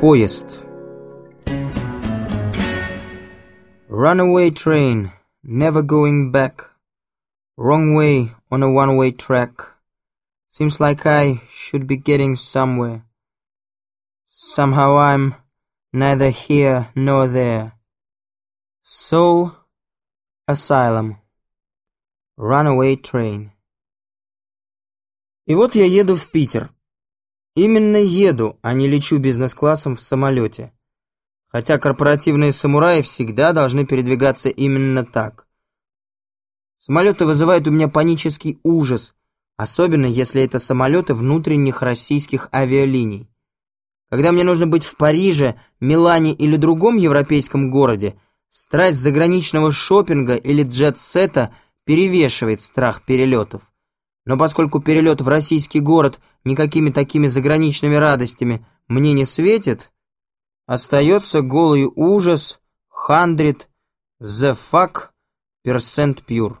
Поезд. Runaway train, never going back. Wrong way on a one-way track. Seems like I should be getting somewhere. Somehow I'm neither here nor there. Soul Asylum. Runaway train. И вот я еду в Питер. Именно еду, а не лечу бизнес-классом в самолете. Хотя корпоративные самураи всегда должны передвигаться именно так. Самолеты вызывают у меня панический ужас, особенно если это самолеты внутренних российских авиалиний. Когда мне нужно быть в Париже, Милане или другом европейском городе, страсть заграничного шопинга или джет-сета перевешивает страх перелетов. Но поскольку перелет в российский город никакими такими заграничными радостями мне не светит, остается голый ужас, хандрит, the fuck, percent pure.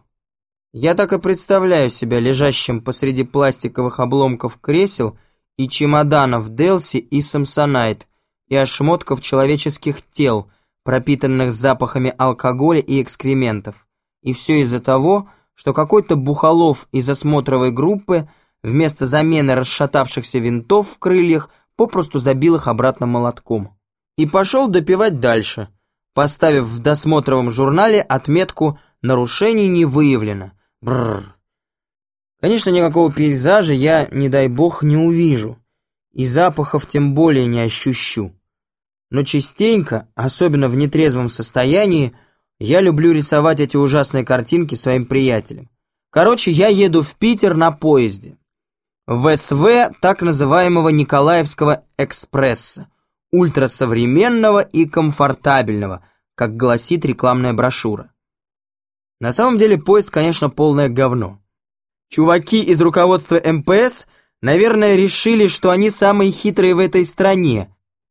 Я так и представляю себя лежащим посреди пластиковых обломков кресел и чемоданов Делси и Самсонайт, и ошмотков человеческих тел, пропитанных запахами алкоголя и экскрементов. И все из-за того, что какой-то бухалов из осмотровой группы вместо замены расшатавшихся винтов в крыльях попросту забил их обратно молотком. И пошел допивать дальше, поставив в досмотровом журнале отметку «Нарушений не выявлено». Бррр. Конечно, никакого пейзажа я, не дай бог, не увижу, и запахов тем более не ощущу. Но частенько, особенно в нетрезвом состоянии, я люблю рисовать эти ужасные картинки своим приятелям. Короче, я еду в Питер на поезде. В СВ так называемого Николаевского экспресса. Ультрасовременного и комфортабельного, как гласит рекламная брошюра. На самом деле поезд, конечно, полное говно. Чуваки из руководства МПС, наверное, решили, что они самые хитрые в этой стране,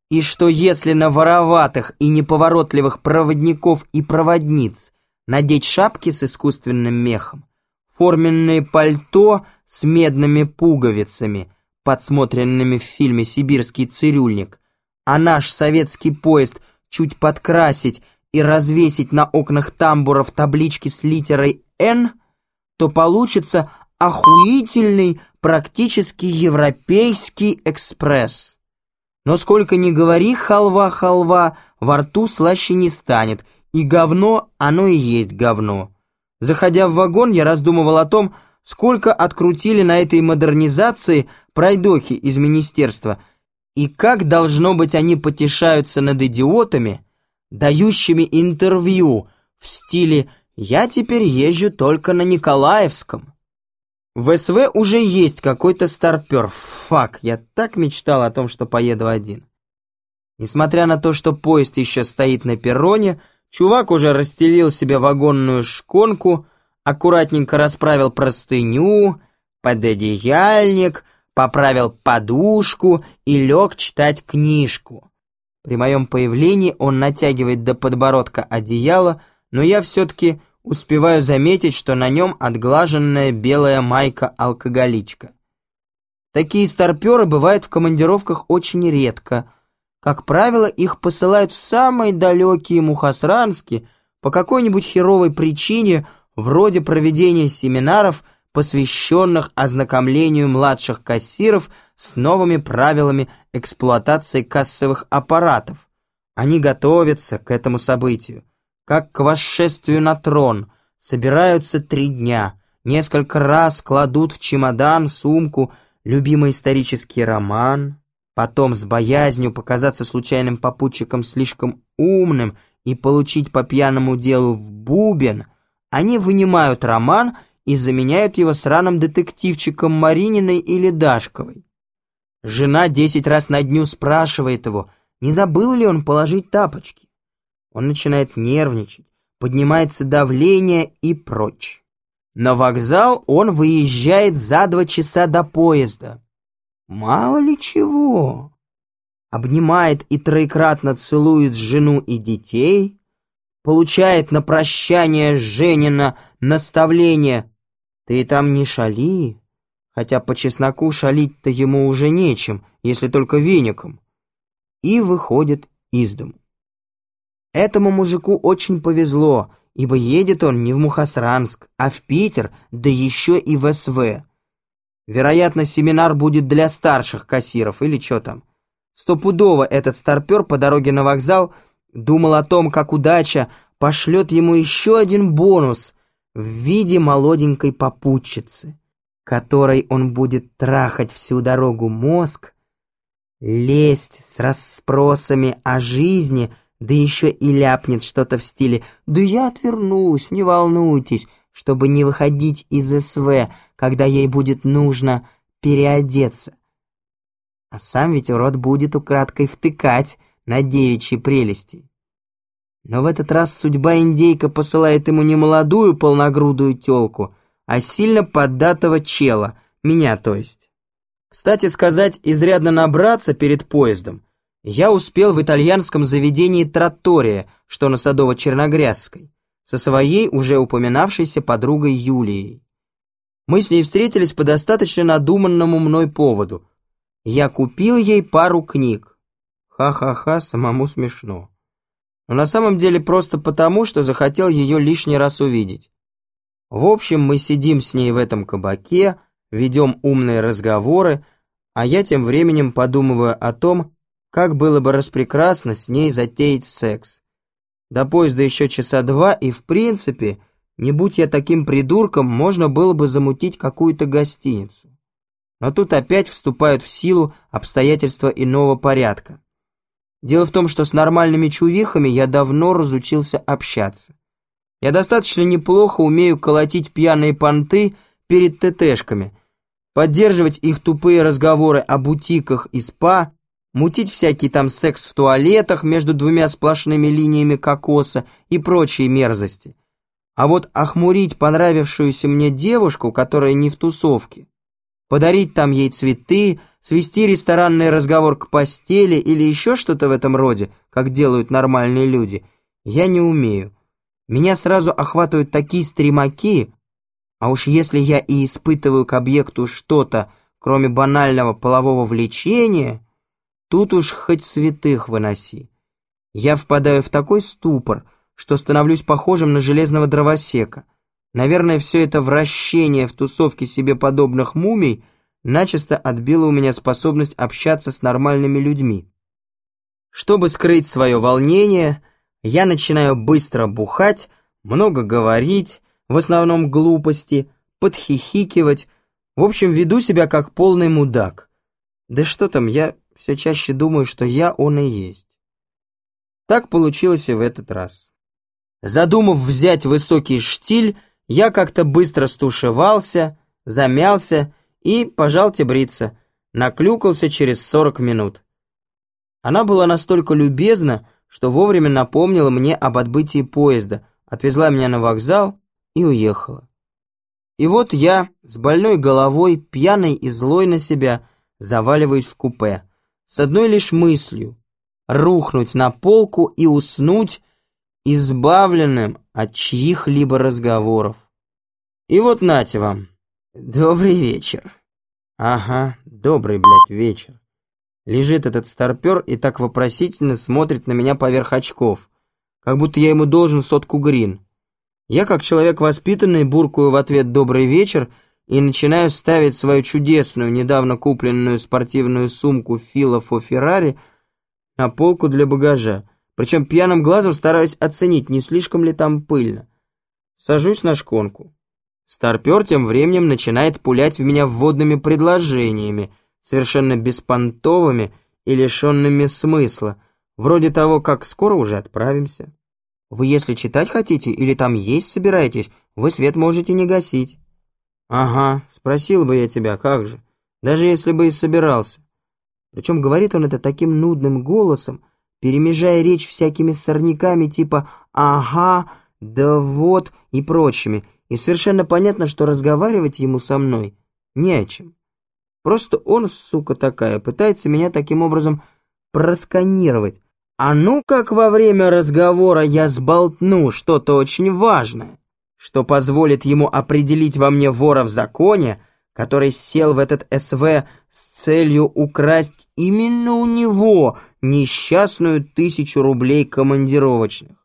и что если на вороватых и неповоротливых проводников и проводниц надеть шапки с искусственным мехом, форменные пальто с медными пуговицами, подсмотренными в фильме «Сибирский цирюльник», а наш советский поезд чуть подкрасить и развесить на окнах тамбуров таблички с литерой «Н», то получится охуительный, практически европейский экспресс. Но сколько ни говори, халва-халва, во рту слаще не станет, и говно, оно и есть говно. Заходя в вагон, я раздумывал о том, сколько открутили на этой модернизации пройдохи из министерства, и как, должно быть, они потешаются над идиотами, дающими интервью в стиле «я теперь езжу только на Николаевском». В СВ уже есть какой-то старпер. Фак, я так мечтал о том, что поеду один. Несмотря на то, что поезд еще стоит на перроне, чувак уже расстелил себе вагонную шконку, аккуратненько расправил простыню, пододеяльник, поправил подушку и лег читать книжку. При моем появлении он натягивает до подбородка одеяло, но я все-таки успеваю заметить, что на нем отглаженная белая майка-алкоголичка. Такие старперы бывают в командировках очень редко. Как правило, их посылают в самые далекие Мухосрански по какой-нибудь херовой причине, вроде проведения семинаров, посвященных ознакомлению младших кассиров с новыми правилами эксплуатации кассовых аппаратов. Они готовятся к этому событию как к восшествию на трон, собираются три дня, несколько раз кладут в чемодан, сумку, любимый исторический роман, потом с боязнью показаться случайным попутчиком слишком умным и получить по пьяному делу в бубен, они вынимают роман и заменяют его сраным детективчиком Марининой или Дашковой. Жена десять раз на дню спрашивает его, не забыл ли он положить тапочки. Он начинает нервничать, поднимается давление и прочь. На вокзал он выезжает за два часа до поезда. Мало ли чего. Обнимает и троекратно целует жену и детей, получает на прощание Женина наставление «Ты там не шали», хотя по чесноку шалить-то ему уже нечем, если только веником. и выходит из дому. Этому мужику очень повезло, ибо едет он не в Мухосранск, а в Питер, да еще и в СВ. Вероятно, семинар будет для старших кассиров или что там. Стопудово этот старпер по дороге на вокзал думал о том, как удача пошлет ему еще один бонус в виде молоденькой попутчицы, которой он будет трахать всю дорогу мозг, лезть с расспросами о жизни – да еще и ляпнет что-то в стиле «Да я отвернусь, не волнуйтесь», чтобы не выходить из СВ, когда ей будет нужно переодеться. А сам ведь урод будет украдкой втыкать на девичьи прелести. Но в этот раз судьба индейка посылает ему не молодую полногрудую тёлку, а сильно поддатого чела, меня то есть. Кстати сказать, изрядно набраться перед поездом – я успел в итальянском заведении «Траттория», что на Садово-Черногрязской, со своей уже упоминавшейся подругой Юлией. Мы с ней встретились по достаточно надуманному мной поводу. Я купил ей пару книг. Ха-ха-ха, самому смешно. Но на самом деле просто потому, что захотел ее лишний раз увидеть. В общем, мы сидим с ней в этом кабаке, ведем умные разговоры, а я тем временем подумываю о том, как было бы распрекрасно с ней затеять секс. До поезда еще часа два, и в принципе, не будь я таким придурком, можно было бы замутить какую-то гостиницу. Но тут опять вступают в силу обстоятельства иного порядка. Дело в том, что с нормальными чувихами я давно разучился общаться. Я достаточно неплохо умею колотить пьяные понты перед ТТшками, поддерживать их тупые разговоры о бутиках и спа, мутить всякий там секс в туалетах между двумя сплошными линиями кокоса и прочие мерзости. А вот охмурить понравившуюся мне девушку, которая не в тусовке, подарить там ей цветы, свести ресторанный разговор к постели или еще что-то в этом роде, как делают нормальные люди, я не умею. Меня сразу охватывают такие стремаки, а уж если я и испытываю к объекту что-то, кроме банального полового влечения, Тут уж хоть святых выноси. Я впадаю в такой ступор, что становлюсь похожим на железного дровосека. Наверное, все это вращение в тусовке себе подобных мумий начисто отбило у меня способность общаться с нормальными людьми. Чтобы скрыть свое волнение, я начинаю быстро бухать, много говорить, в основном глупости, подхихикивать, в общем, веду себя как полный мудак. Да что там, я все чаще думаю, что я он и есть. Так получилось и в этот раз. Задумав взять высокий штиль, я как-то быстро стушевался, замялся и, пожалте бриться, наклюкался через 40 минут. Она была настолько любезна, что вовремя напомнила мне об отбытии поезда, отвезла меня на вокзал и уехала. И вот я, с больной головой, пьяный и злой на себя, заваливаюсь в купе с одной лишь мыслью — рухнуть на полку и уснуть, избавленным от чьих-либо разговоров. И вот нате вам. Добрый вечер. Ага, добрый, блядь, вечер. Лежит этот старпер и так вопросительно смотрит на меня поверх очков, как будто я ему должен сотку грин. Я, как человек воспитанный, буркую в ответ «добрый вечер» и начинаю ставить свою чудесную, недавно купленную спортивную сумку Фила Фо Феррари на полку для багажа. Причем пьяным глазом стараюсь оценить, не слишком ли там пыльно. Сажусь на шконку. Старпер тем временем начинает пулять в меня вводными предложениями, совершенно беспонтовыми и лишенными смысла, вроде того, как скоро уже отправимся. Вы если читать хотите или там есть собираетесь, вы свет можете не гасить. «Ага, спросил бы я тебя, как же, даже если бы и собирался». Причем говорит он это таким нудным голосом, перемежая речь всякими сорняками типа «ага», «да вот» и прочими, и совершенно понятно, что разговаривать ему со мной не о чем. Просто он, сука такая, пытается меня таким образом просканировать. А ну как во время разговора я сболтну что-то очень важное что позволит ему определить во мне вора в законе, который сел в этот СВ с целью украсть именно у него несчастную тысячу рублей командировочных.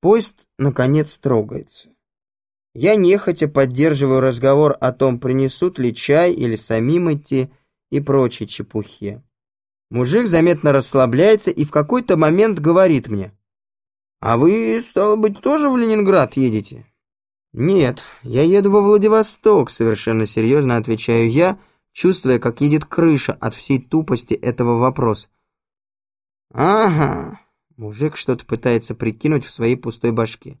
Поезд, наконец, трогается. Я нехотя поддерживаю разговор о том, принесут ли чай или самим идти и прочей чепухе. Мужик заметно расслабляется и в какой-то момент говорит мне, «А вы, стало быть, тоже в Ленинград едете?» «Нет, я еду во Владивосток», — совершенно серьезно отвечаю я, чувствуя, как едет крыша от всей тупости этого вопроса. «Ага», — мужик что-то пытается прикинуть в своей пустой башке.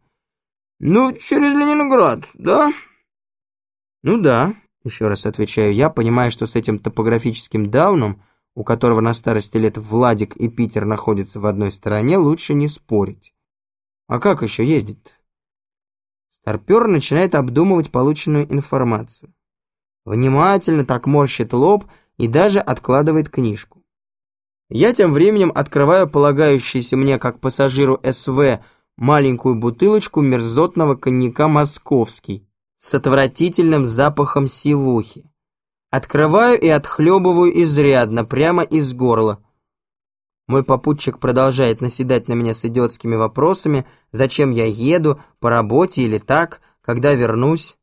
«Ну, через Ленинград, да?» «Ну да», — еще раз отвечаю я, понимая, что с этим топографическим дауном, у которого на старости лет Владик и Питер находятся в одной стороне, лучше не спорить. «А как еще ездить-то?» Старпер начинает обдумывать полученную информацию. Внимательно так морщит лоб и даже откладывает книжку. Я тем временем открываю полагающийся мне как пассажиру СВ маленькую бутылочку мерзотного коньяка «Московский» с отвратительным запахом сивухи. Открываю и отхлебываю изрядно, прямо из горла. Мой попутчик продолжает наседать на меня с идиотскими вопросами, зачем я еду, по работе или так, когда вернусь.